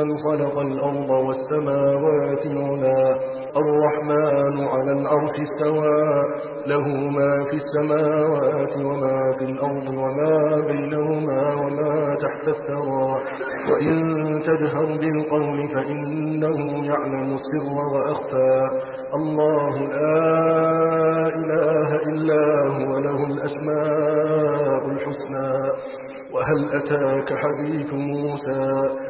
ممن خلق الأرض والسماوات العلا الرحمن على العرش استوى. له ما في السماوات وما في الأرض وما بينهما وما تحت الثرى. وإن تجهر بالقول فإنه يعلم السر وأخفى. الله لا إله إلا هو له الأسماء الحسنى. وهل أتاك حديث موسى؟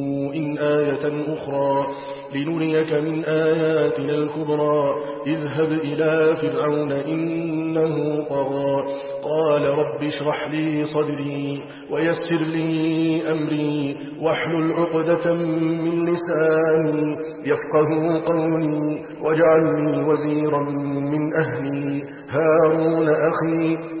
آية أخرى لنريك من آياتنا الكبرى. اذهب إلى فرعون إنه طغى. قال رب اشرح لي صدري ويسر لي أمري واحلل عقدة من لساني يفقه قولي واجعلني وزيرا من أهلي. هارون أخي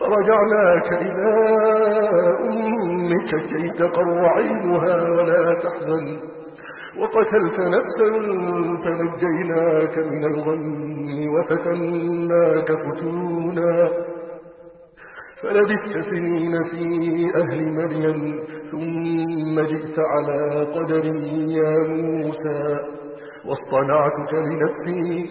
فرجعناك إلى أمك كي تقر عينها ولا تحزن. وقتلت نفسا فنجيناك من الغم وفتناك فتونا. فلبثت سنين في أهل مدين ثم جئت على قدر يا موسى. واصطنعتك لنفسي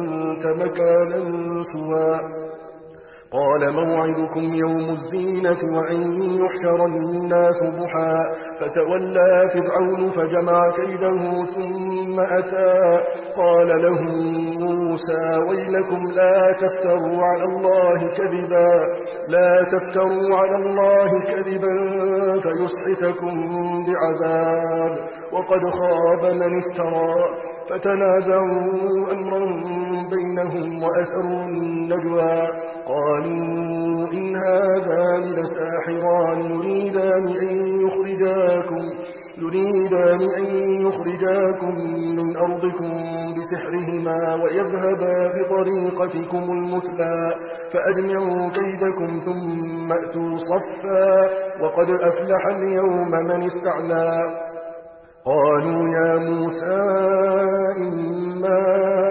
مكانا سوى. قال موعدكم يوم الزينة وأن يحشر الناس ضحى. فتولى فرعون فجمع كيده ثم أتى. قال لهم موسى ويلكم لا تفتروا على الله كذبا. لا تفتروا على الله كذبا فيسحتكم بعذاب. وقد خاب من افترى. فتنازعوا أمرا وأسروا النجوى قالوا إن هذان لساحران يريدان أن يخرجاكم يريدان أن يخرجاكم من أرضكم بسحرهما ويذهبا بطريقتكم المثلى فأجمعوا كيدكم ثم أتوا صفا وقد أفلح اليوم من استعلى قالوا يا موسى إما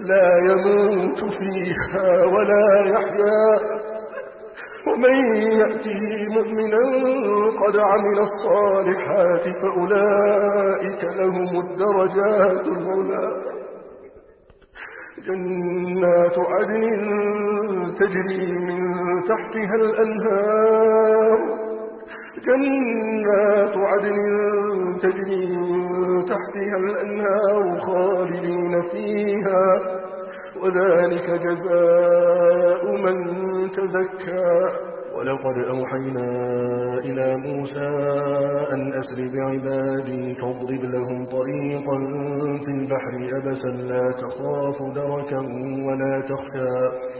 لا يموت فيها ولا يحيا. ومن يأته مؤمنا قد عمل الصالحات فأولئك لهم الدرجات العلى جنات عدن تجري من تحتها الأنهار. جنات عدن تجري من تحتها الأنهار خالدين فيها وذلك جزاء من تزكى. ولقد أوحينا إلى موسى أن أسر بعبادي فاضرب لهم طريقا في البحر أبسا لا تخاف دركا ولا تخشى.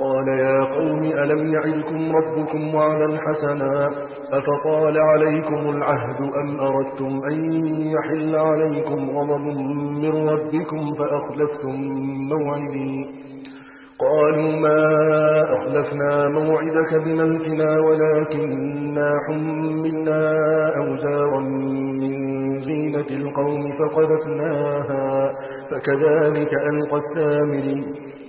قال يا قوم ألم يعدكم ربكم وعدا حسنا أفطال عليكم العهد أم أردتم أن يحل عليكم غضب من ربكم فأخلفتم موعدي؟ قالوا ما أخلفنا موعدك بملكنا ولكننا حملنا أوزارا من زينة القوم فقذفناها فكذلك ألقى السامري.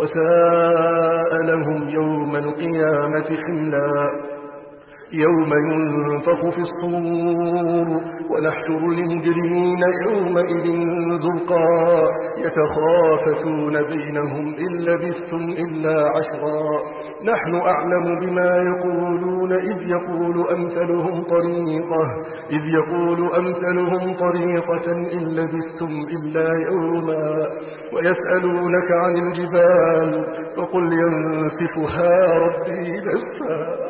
وساء لهم يوم القيامة حملا. يوم ينفخ في الصور ونحشر المجرمين يومئذ زرقا يتخافتون بينهم إن لبثتم إلا عشرا. نحن أعلم بما يقولون إذ يقول أمثلهم طريقة إذ يقول أمثلهم طريقة إن لبثتم إلا يوما. ويسألونك عن الجبال فقل ينسفها ربي نسفا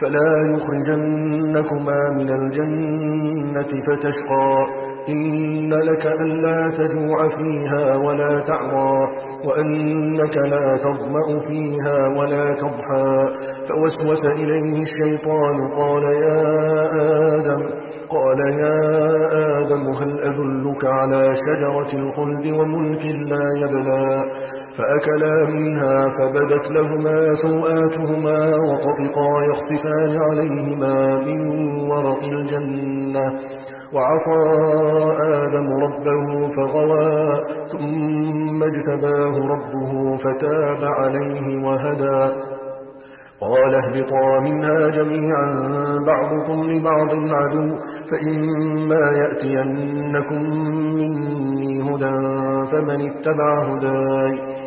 فلا يخرجنكما من الجنة فتشقى. إن لك ألا تجوع فيها ولا تعرى وأنك لا تظمأ فيها ولا تضحى. فوسوس إليه الشيطان قال يا آدم قال يا آدم هل أدلك على شجرة الخلد وملك لا يبلى؟ فأكلا منها فبدت لهما سوآتهما وطفقا يخصفان عليهما من ورق الجنة. وعصى آدم ربه فغوى ثم اجتباه ربه فتاب عليه وهدى. قال اهبطا منها جميعا بعضكم لبعض عدو فإما يأتينكم مني هدى فمن اتبع هداي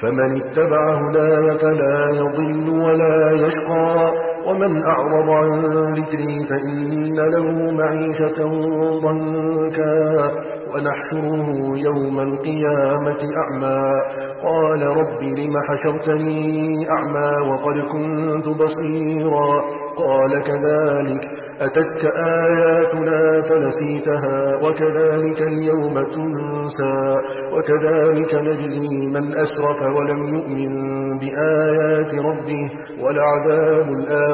فمن اتبع هداي فلا يضل ولا يشقى. ومن أعرض عن ذكري فإن له معيشة ضنكا ونحشره يوم القيامة أعمى. قال رب لم حشرتني أعمى وقد كنت بصيرا. قال كذلك أتتك آياتنا فنسيتها وكذلك اليوم تنسى وكذلك نجزي من أسرف ولم يؤمن بآيات ربه ولعذاب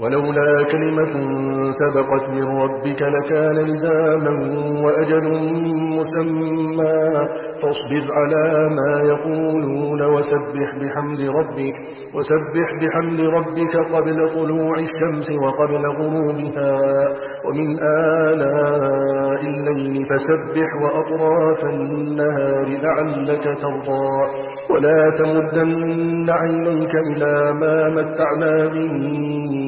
ولولا كلمة سبقت من ربك لكان لزاما وأجل مسمى. فاصبر على ما يقولون وسبح بحمد ربك وسبح بحمد ربك قبل طلوع الشمس وقبل غروبها. ومن آلاء الليل فسبح وأطراف النهار لعلك ترضى. ولا تمدن عينيك إلى ما متعنا به.